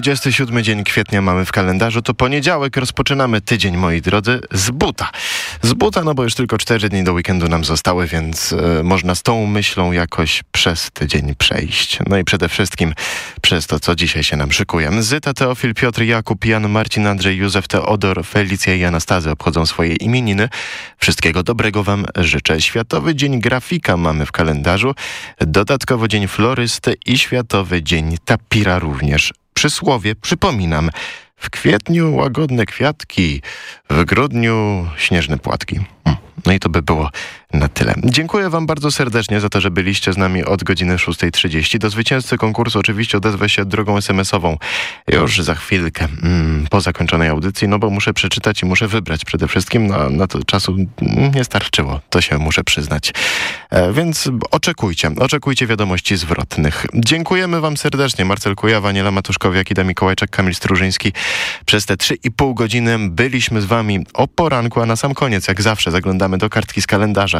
27 dzień kwietnia mamy w kalendarzu, to poniedziałek rozpoczynamy tydzień, moi drodzy, z buta. Z buta, no bo już tylko 4 dni do weekendu nam zostały, więc e, można z tą myślą jakoś przez tydzień przejść. No i przede wszystkim przez to, co dzisiaj się nam szykuje. Zyta, Teofil, Piotr, Jakub, Jan, Marcin, Andrzej, Józef, Teodor, Felicja i Anastazy obchodzą swoje imieniny. Wszystkiego dobrego wam życzę. Światowy Dzień Grafika mamy w kalendarzu, dodatkowo Dzień Florysty i Światowy Dzień Tapira również. Przysłowie, przypominam, w kwietniu łagodne kwiatki, w grudniu śnieżne płatki. Hmm. No i to by było na tyle. Dziękuję Wam bardzo serdecznie za to, że byliście z nami od godziny 6.30. Do zwycięzcy konkursu oczywiście odezwę się drogą SMS-ową już za chwilkę mm, po zakończonej audycji, no bo muszę przeczytać i muszę wybrać przede wszystkim. No, na to czasu nie starczyło, to się muszę przyznać. E, więc oczekujcie, oczekujcie wiadomości zwrotnych. Dziękujemy Wam serdecznie. Marcel Kujawa, Niela Matuszkowiak, Ida Mikołajczak, Kamil Strużyński. Przez te 3,5 godziny byliśmy z Wami o poranku, a na sam koniec, jak zawsze, zaglądamy do kartki z kalendarza.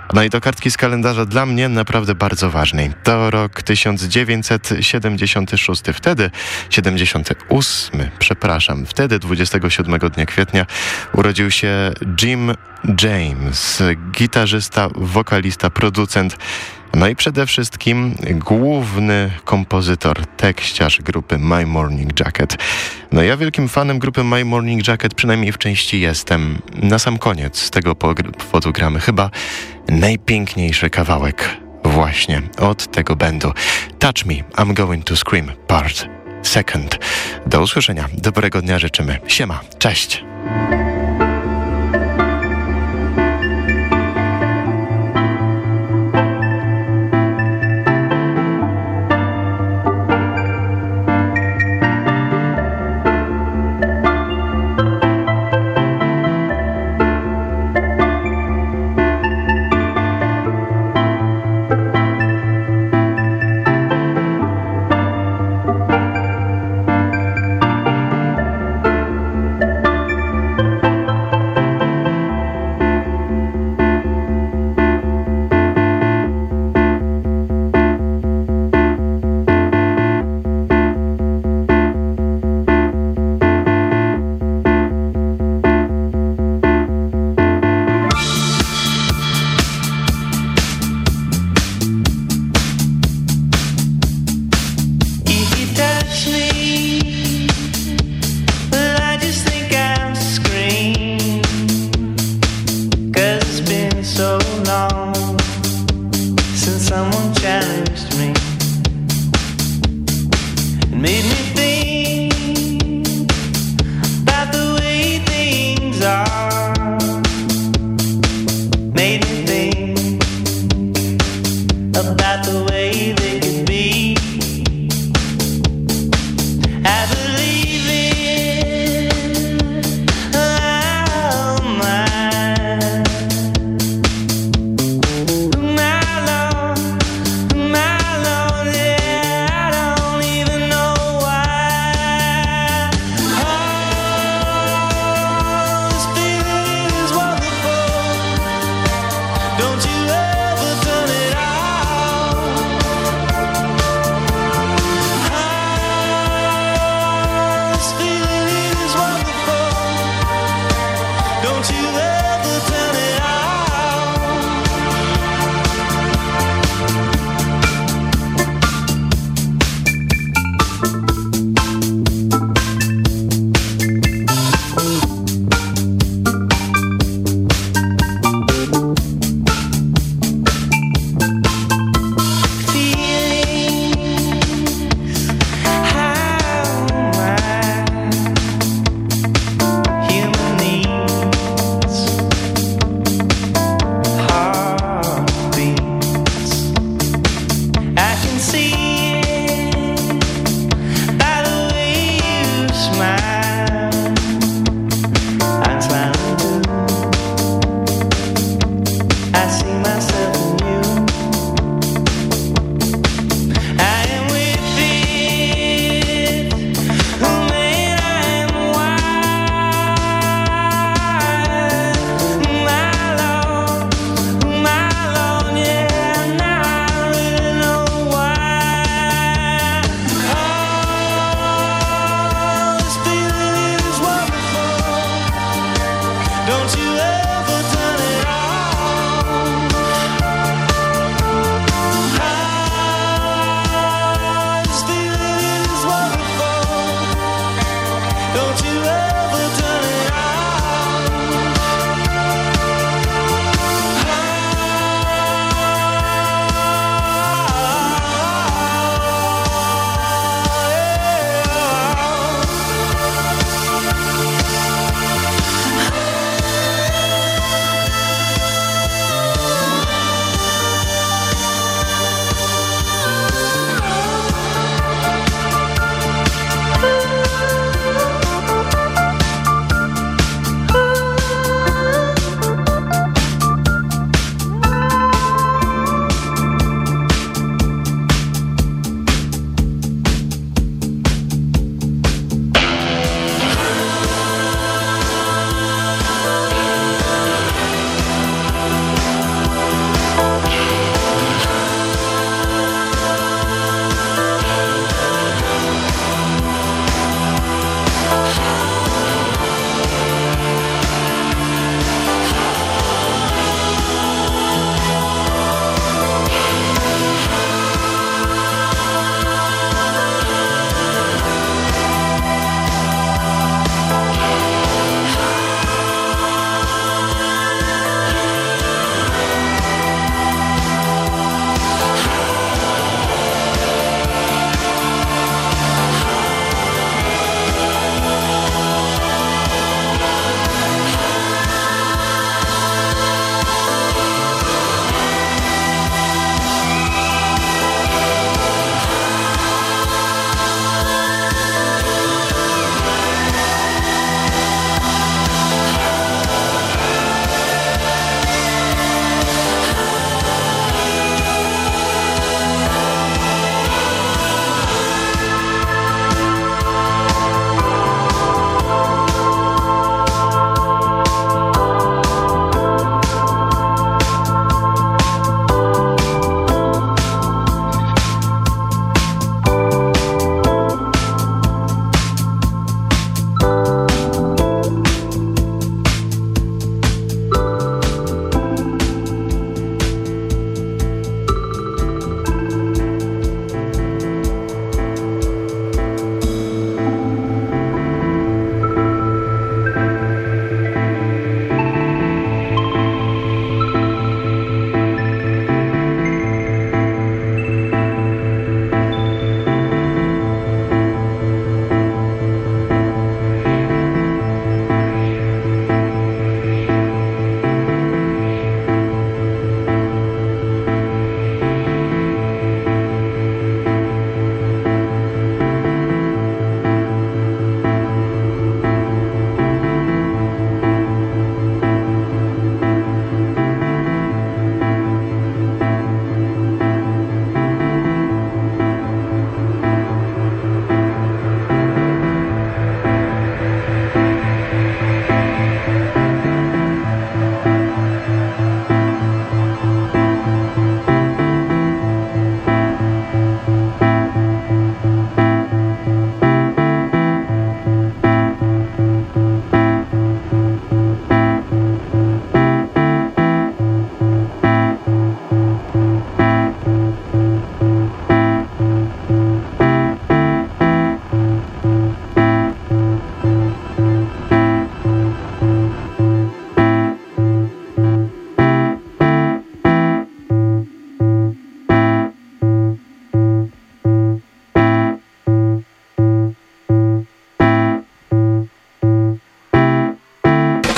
No i do kartki z kalendarza dla mnie naprawdę bardzo ważnej. To rok 1976. Wtedy 78, przepraszam, wtedy 27 dnia kwietnia urodził się Jim James, gitarzysta, wokalista, producent no i przede wszystkim główny kompozytor, tekściarz grupy My Morning Jacket. No ja wielkim fanem grupy My Morning Jacket przynajmniej w części jestem. Na sam koniec tego powodu chyba najpiękniejszy kawałek właśnie od tego będu. Touch Me, I'm Going to Scream, part second. Do usłyszenia, dobrego dnia życzymy. Siema, cześć!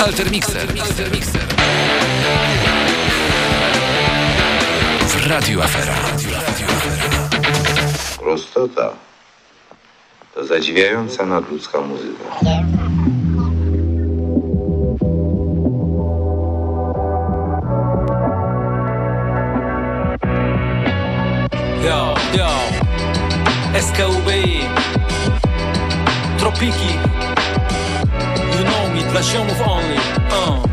Alter Mixer. W Radiu Afera. Prostota to zadziwiająca nadludzka muzyka. Yo, yo, SKUB Tropiki dla ziomów only uh.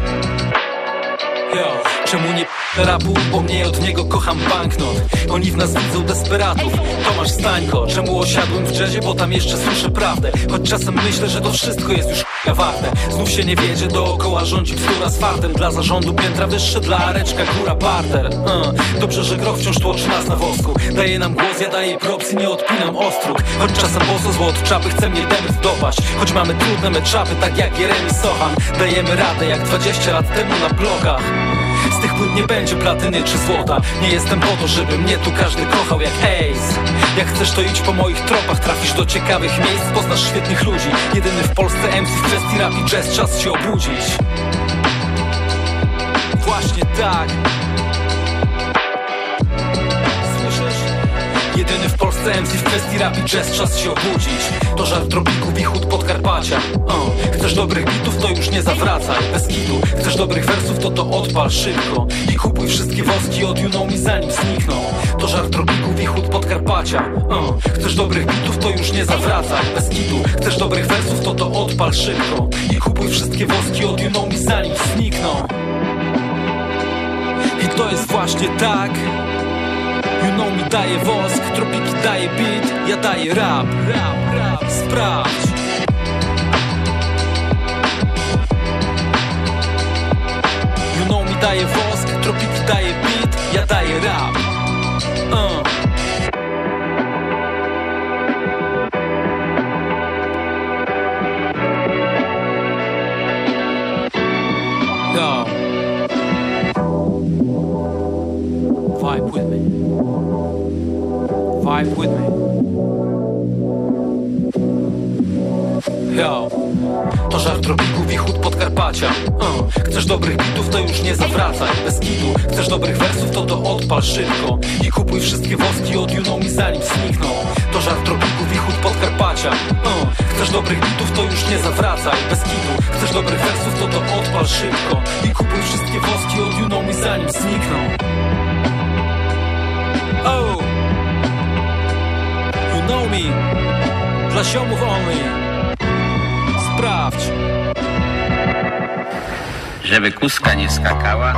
Yo, czemu nie rapu, bo mnie od niego kocham banknot. Oni w nas widzą desperatów. Tomasz Stańko, czemu osiadłem w jazzie, bo tam jeszcze słyszę prawdę. Choć czasem myślę, że to wszystko jest już warte Znów się nie wiedzie, dookoła rządzi bzdura z fartem. Dla zarządu piętra wyższe, dla areczka góra barter uh. Dobrze, że groch wciąż tłoczy nas na wosku. Daje nam głos, ja daję props i nie odpinam ostróg. Choć czasem boso zło od czapy chce mnie demet dopaść. Choć mamy trudne meczapy, tak jak Jeremy Sochan Dajemy radę jak 20 lat temu na blogach z tych płyt nie będzie platyny czy złota. Nie jestem po to, żeby mnie tu każdy kochał jak Ace. Jak chcesz to idź po moich tropach. Trafisz do ciekawych miejsc, poznasz świetnych ludzi. Jedyny w Polsce MC w kwestii rap i jazz. Czas się obudzić. Właśnie tak Polsce MC w kwestii rap i jazz Czas się obudzić. To żart tropików i chód Podkarpacia. Uh. Chcesz dobrych bitów, to już nie zawracaj. Bez kitu Chcesz dobrych wersów, to to odpal szybko. I kupuj wszystkie woski od you me zanim znikną. To żart tropików i chód Podkarpacia. Uh. Chcesz dobrych bitów, to już nie zawracaj. Bez kitu Chcesz dobrych wersów, to to odpal szybko. I kupuj wszystkie woski od you me zanim znikną. I to jest właśnie tak Know mi daje wosk, tropiki daje beat Ja daję rap, rap, rap, sprawdź. Mi daje wosk, tropiki daje beat Ja daję rap. Uh. Vibe with me. Yo. To żart tropików i chód Podkarpacia uh. Chcesz dobrych bitów, to już nie zawracaj Bez kitu Chcesz dobrych wersów, to to odpal szybko I kupuj wszystkie woski od me zanim znikną To żart tropików i chód Podkarpacia uh. Chcesz dobrych bitów, to już nie zawracaj Bez kitu Chcesz dobrych wersów, to to odpal szybko I kupuj wszystkie woski od me zanim znikną Dla ziomów only. Sprawdź. Żeby kuska nie skakała,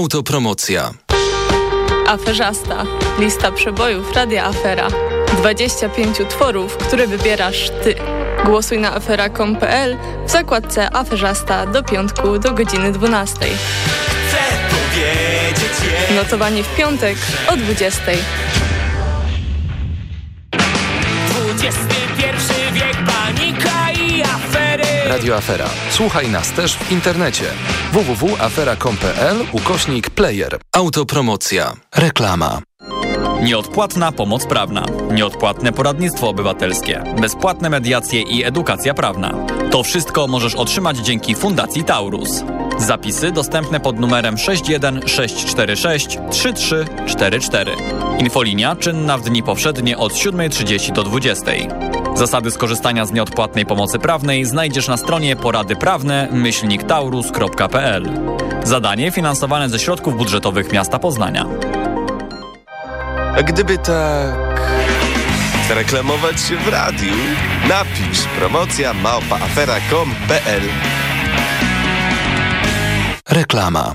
Autopromocja. Aferzasta. Lista przebojów Radia Afera. 25 utworów, które wybierasz ty. Głosuj na afera.com.pl w zakładce Aferzasta do piątku do godziny 12. Chcę powiedzieć. Notowanie w piątek o 20. Radio Afera. Słuchaj nas też w internecie. www.afera.com.pl ukośnik player. Autopromocja. Reklama. Nieodpłatna pomoc prawna, nieodpłatne poradnictwo obywatelskie, bezpłatne mediacje i edukacja prawna. To wszystko możesz otrzymać dzięki Fundacji Taurus. Zapisy dostępne pod numerem 61646 3344. Infolinia czynna w dni powszednie od 7.30 do 20.00. Zasady skorzystania z nieodpłatnej pomocy prawnej znajdziesz na stronie poradyprawne myślniktaurus.pl. Zadanie finansowane ze środków budżetowych miasta Poznania. A gdyby tak reklamować się w radiu, napisz promocja małpaafera.com.pl Reklama.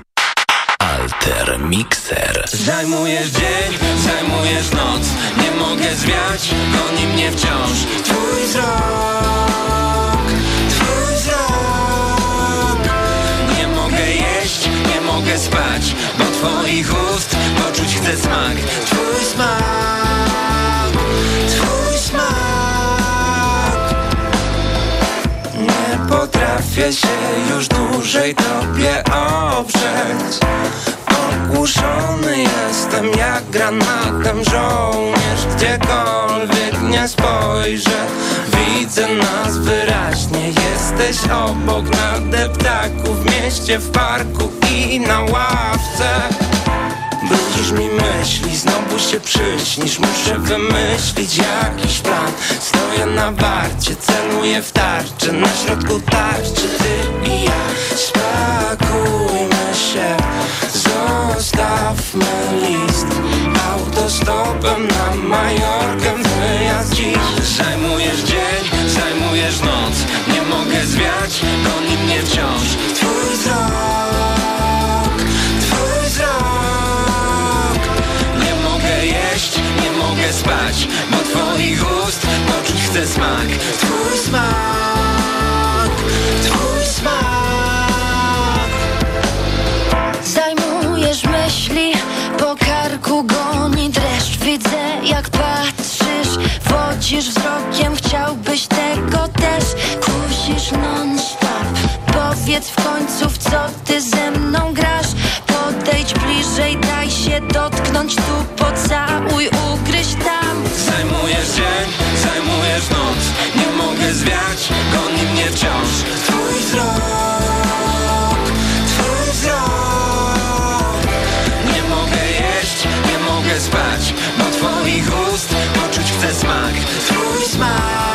Alter Mixer. Zajmujesz dzień, zajmujesz noc. Nie mogę zwiać, goni mnie wciąż Twój wzrok, twój wzrok. Nie mogę jeść, nie mogę spać Bo twoich ust poczuć chcę smak. Twój smak, twój smak potrafię się już dłużej tobie oprzeć. Ogłuszony jestem jak granatem żołnierz Gdziekolwiek nie spojrzę. Widzę nas wyraźnie Jesteś obok na deptaku W mieście, w parku i na ławce Brudzisz mi myśli, znowu się przyśnisz Muszę wymyślić jakiś plan. Stoję na warcie, celuję w tarczę Na środku tarczy ty i ja. Spakujmy się, zostawmy list. Autostopem na Majorkę wyjazd dziś. Zajmujesz dzień, zajmujesz noc Nie mogę zwiać, powiedz w końcu, w co ty ze mną grasz? Podejdź bliżej, daj się dotknąć tu Pocałuj, ugryź tam. Zajmujesz dzień, zajmujesz noc Nie mogę zwiać, goni mnie wciąż. Twój wzrok, twój wzrok. Nie mogę jeść, nie mogę spać Bo twoich ust poczuć chcę smak. Twój smak.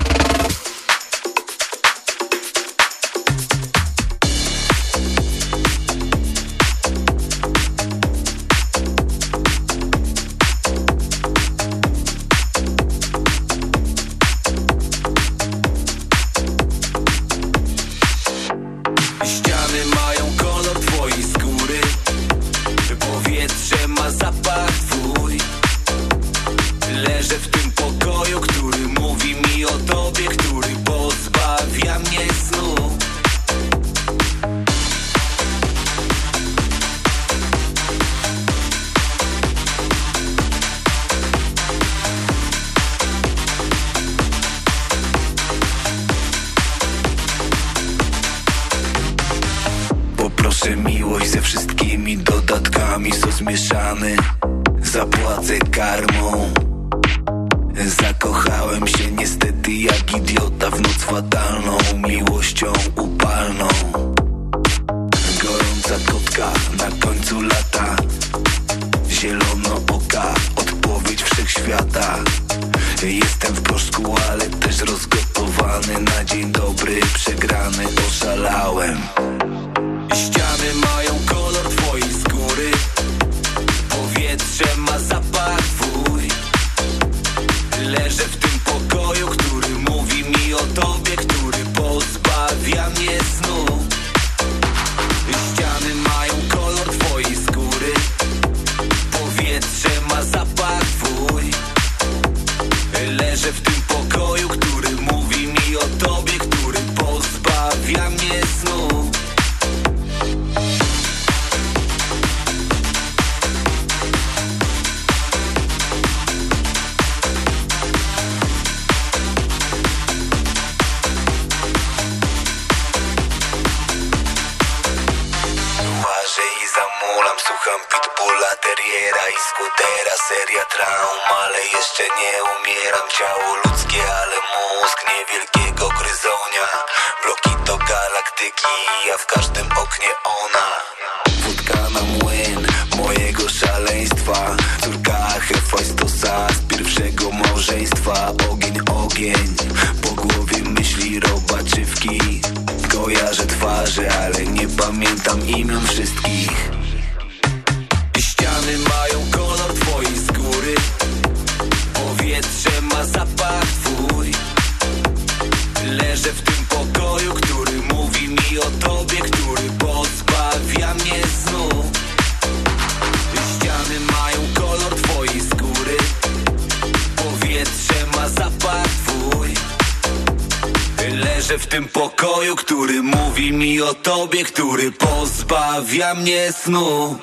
mnie snu.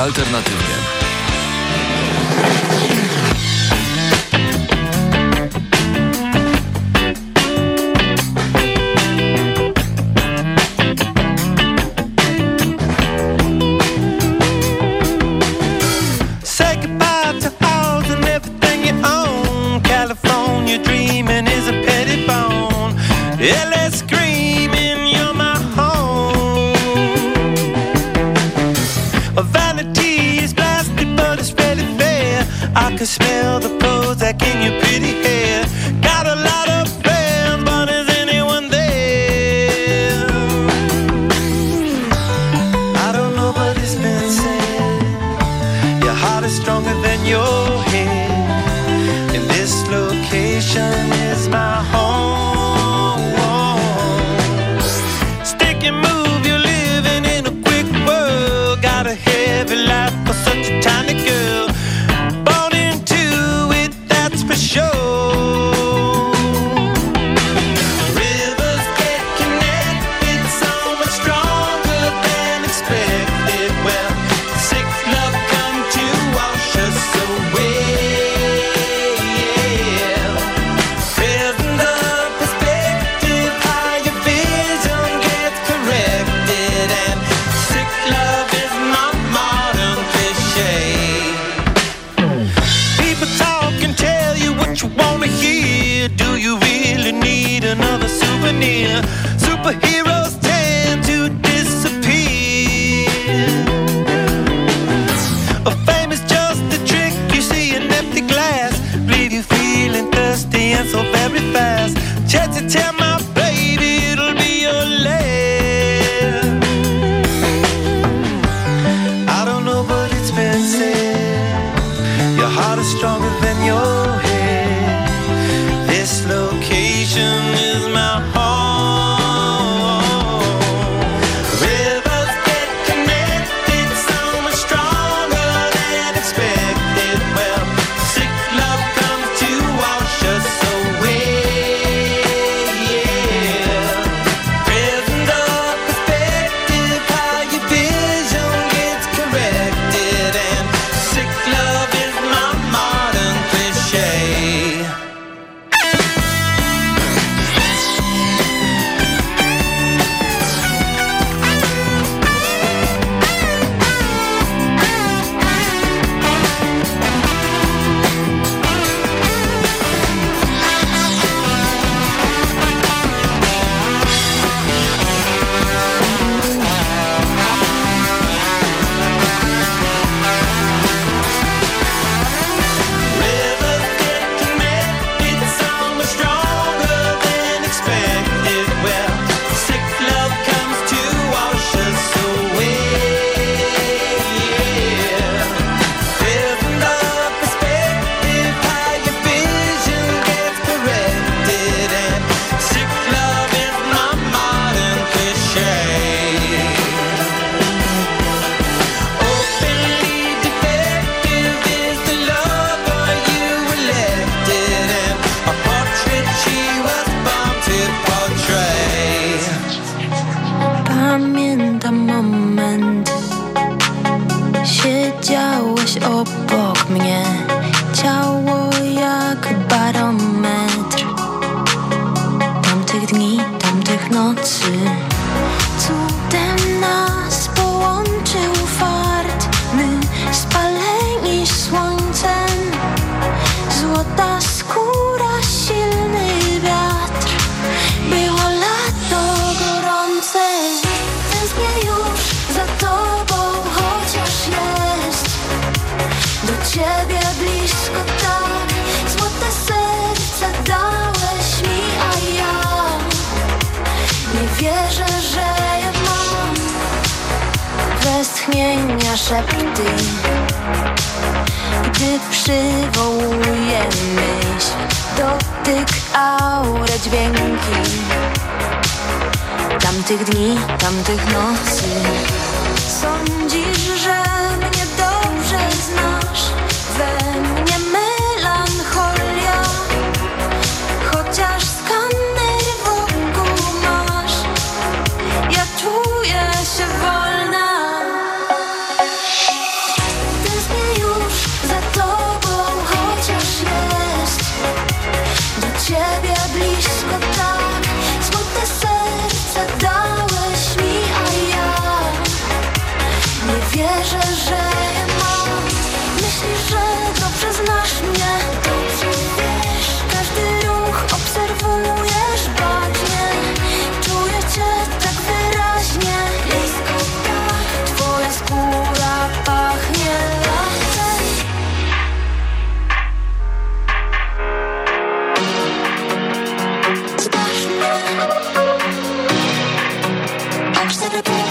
Rokowo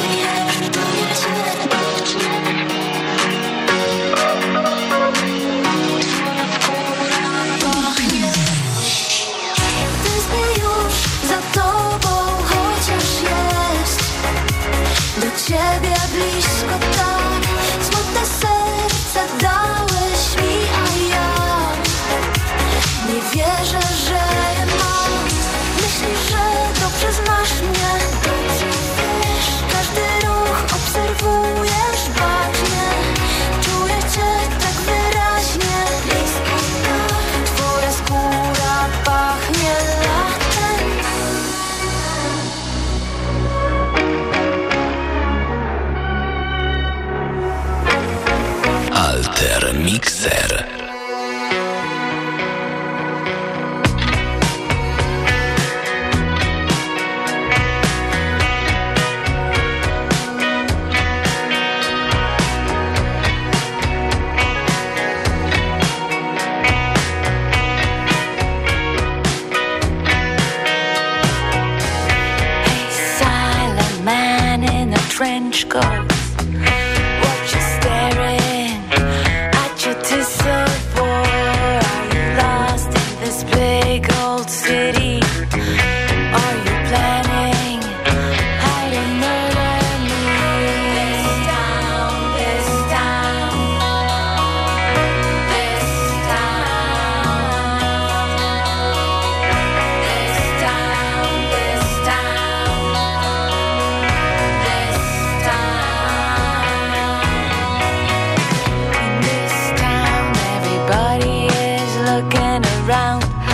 Yeah. and around.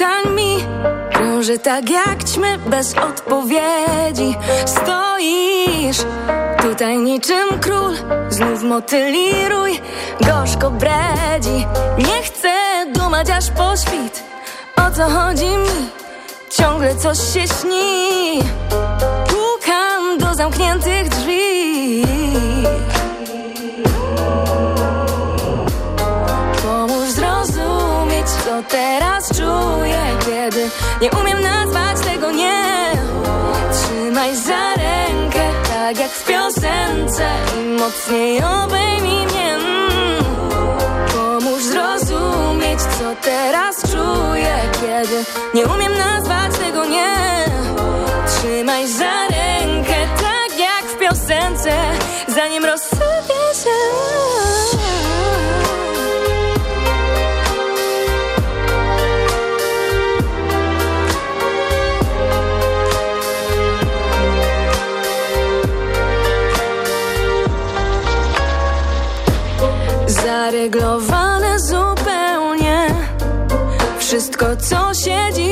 Tyle pytań mi Krąży tak jak ćmy bez odpowiedzi Stoisz? Tutaj niczym król Znów motyli rój, gorzko bredzi. Nie chcę dumać aż po świt O co chodzi mi? Ciągle coś się śni. Pukam do zamkniętych drzwi teraz czuję Kiedy nie umiem nazwać tego nie. Trzymaj za rękę, tak jak w piosence I mocniej obejmij mnie. Pomóż zrozumieć, co teraz czuję Kiedy nie umiem nazwać tego nie. Trzymaj za rękę, tak jak w piosence Zanim rozsypie się Zareglowane zupełnie. Wszystko co siedzi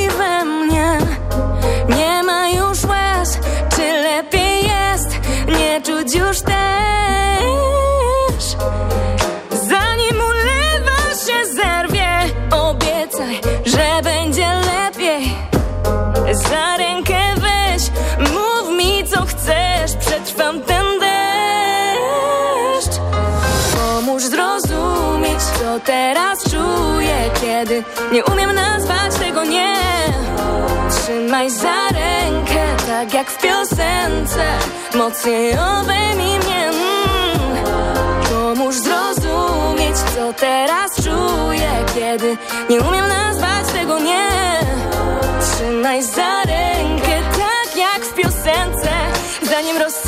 nie umiem nazwać tego nie Trzymaj za rękę, tak jak w piosence Mocniej obejmij mnie. Pomóż zrozumieć, co teraz czuję Kiedy nie umiem nazwać tego nie Trzymaj za rękę, tak jak w piosence Zanim rozsypie